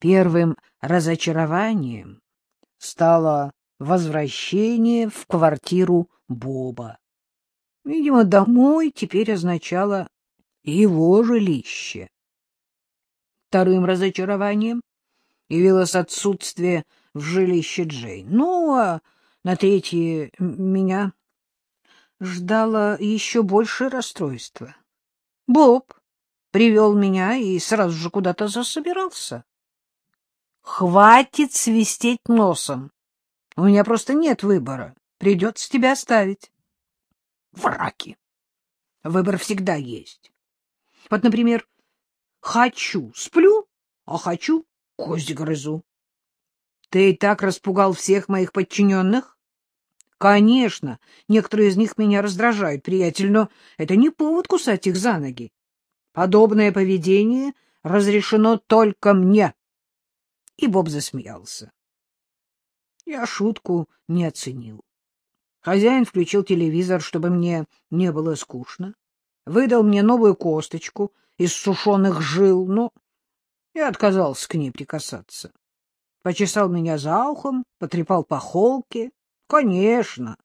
Первым разочарованием стало возвращение в квартиру Боба. Видимо, домой теперь означало его жилище. Вторым разочарованием явилось отсутствие в жилище Джейн. Ну, а на третье меня ждало еще большее расстройство. Боб привел меня и сразу же куда-то засобирался. — Хватит свистеть носом. У меня просто нет выбора. Придется тебя оставить. Враки. Выбор всегда есть. Вот, например, хочу — сплю, а хочу — кость грызу. Ты и так распугал всех моих подчиненных? Конечно, некоторые из них меня раздражают, приятель, но это не повод кусать их за ноги. Подобное поведение разрешено только мне. И Боб засмеялся. Я шутку не оценил. Хозяин включил телевизор, чтобы мне не было скучно. Выдал мне новую косточку из сушеных жил, но я отказался к ней прикасаться. Почесал меня за ухом, потрепал по холке. Конечно,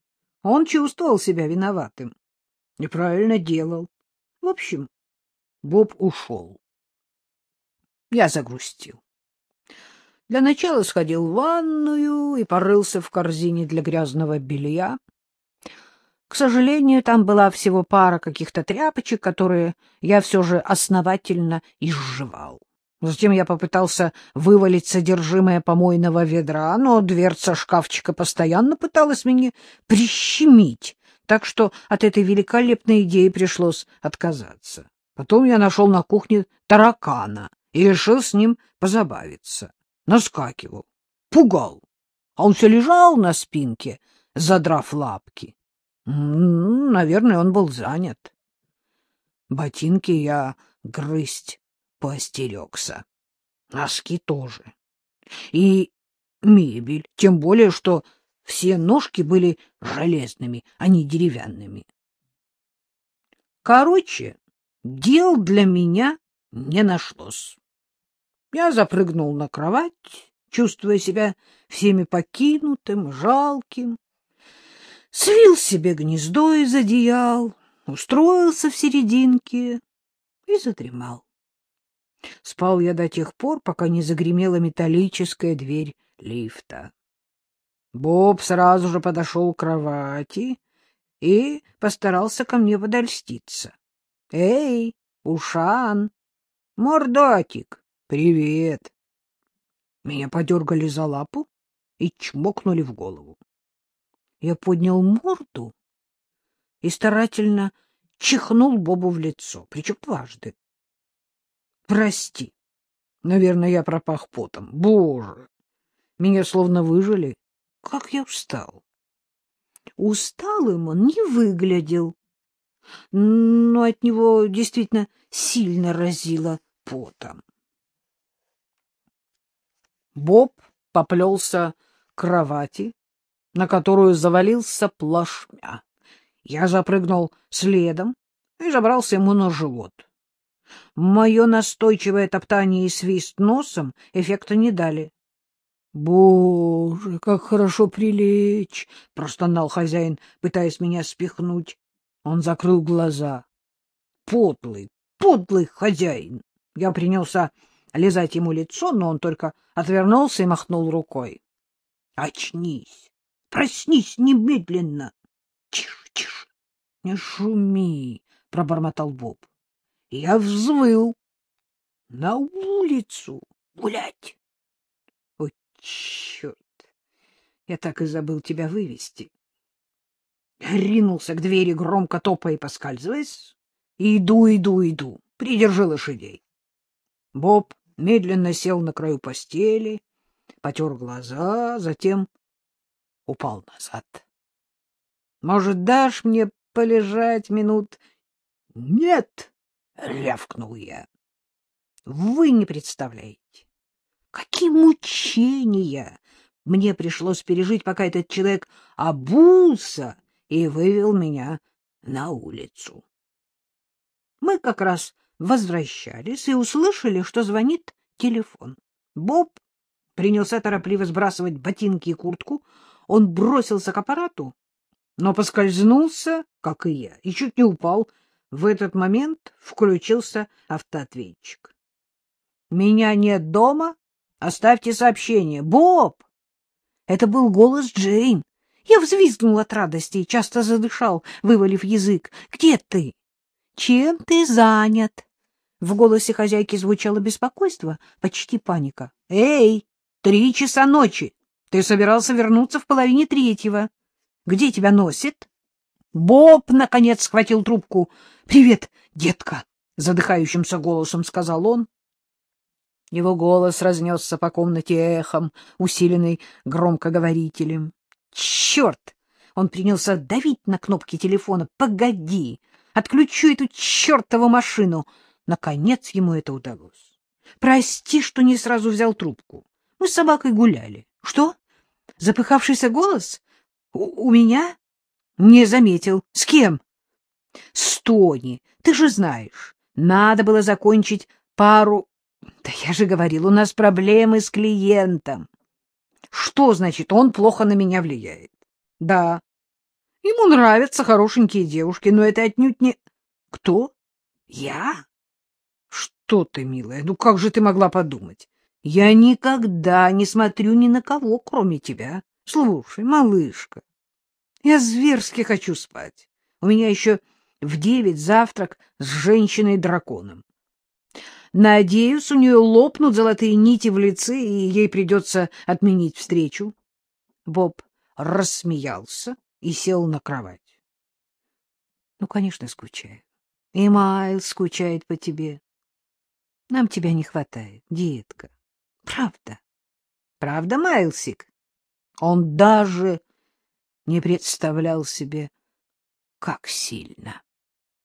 он чувствовал себя виноватым. Неправильно делал. В общем, Боб ушел. Я загрустил. Для начала сходил в ванную и порылся в корзине для грязного белья. К сожалению, там была всего пара каких-то тряпочек, которые я все же основательно изживал. Затем я попытался вывалить содержимое помойного ведра, но дверца шкафчика постоянно пыталась меня прищемить, так что от этой великолепной идеи пришлось отказаться. Потом я нашел на кухне таракана и решил с ним позабавиться наскакивал, пугал, а он все лежал на спинке, задрав лапки. Наверное, он был занят. Ботинки я грызть поостерегся, носки тоже. И мебель, тем более, что все ножки были железными, а не деревянными. Короче, дел для меня не нашлось. Я запрыгнул на кровать, чувствуя себя всеми покинутым, жалким. Свил себе гнездо из одеял, устроился в серединке и задремал. Спал я до тех пор, пока не загремела металлическая дверь лифта. Боб сразу же подошел к кровати и постарался ко мне подольститься. — Эй, Ушан, мордатик, Привет. Меня подергали за лапу и чмокнули в голову. Я поднял морду и старательно чихнул Бобу в лицо, причем дважды. Прости. Наверное, я пропах потом. Боже! Меня словно выжили. Как я устал. Усталым он не выглядел, но от него действительно сильно разило потом. Боб поплелся к кровати, на которую завалился плашмя. Я запрыгнул следом и забрался ему на живот. Мое настойчивое топтание и свист носом эффекта не дали. — Боже, как хорошо прилечь! — простонал хозяин, пытаясь меня спихнуть. Он закрыл глаза. — Подлый, подлый хозяин! Я принялся лизать ему лицо, но он только отвернулся и махнул рукой. — Очнись! Проснись немедленно! — Тише, тише! Не шуми! — пробормотал Боб. Я взвыл. На улицу гулять. О, черт! Я так и забыл тебя вывести. Ринулся к двери, громко топая и поскальзываясь. Иду, иду, иду. Придержи лошадей. Боб медленно сел на краю постели, потер глаза, затем упал назад. — Может, дашь мне полежать минут? — Нет! — рявкнул я. — Вы не представляете, какие мучения мне пришлось пережить, пока этот человек обулся и вывел меня на улицу. Мы как раз возвращались и услышали, что звонит телефон. Боб принялся торопливо сбрасывать ботинки и куртку. Он бросился к аппарату, но поскользнулся, как и я, и чуть не упал. В этот момент включился автоответчик. — Меня нет дома. Оставьте сообщение. Боб! Это был голос Джейн. Я взвизгнул от радости и часто задышал, вывалив язык. — Где ты? — Чем ты занят? В голосе хозяйки звучало беспокойство, почти паника. — Эй, три часа ночи! Ты собирался вернуться в половине третьего. Где тебя носит? Боб, наконец, схватил трубку. — Привет, детка! — задыхающимся голосом сказал он. Его голос разнесся по комнате эхом, усиленный громкоговорителем. «Черт!» Он принялся давить на кнопки телефона. «Погоди! Отключу эту чертову машину!» Наконец ему это удалось. «Прости, что не сразу взял трубку. Мы с собакой гуляли. Что? Запыхавшийся голос? У, у меня? Не заметил. С кем? С Тони. Ты же знаешь, надо было закончить пару да я же говорил, у нас проблемы с клиентом. Что значит, он плохо на меня влияет? Да. Ему нравятся хорошенькие девушки, но это отнюдь не... Кто? Я? Что ты, милая, ну как же ты могла подумать? Я никогда не смотрю ни на кого, кроме тебя. Слушай, малышка, я зверски хочу спать. У меня еще в девять завтрак с женщиной-драконом. Надеюсь, у нее лопнут золотые нити в лице, и ей придется отменить встречу. Боб рассмеялся и сел на кровать. — Ну, конечно, скучаю. И Майлз скучает по тебе. Нам тебя не хватает, детка. Правда. Правда, Майлсик? Он даже не представлял себе, как сильно.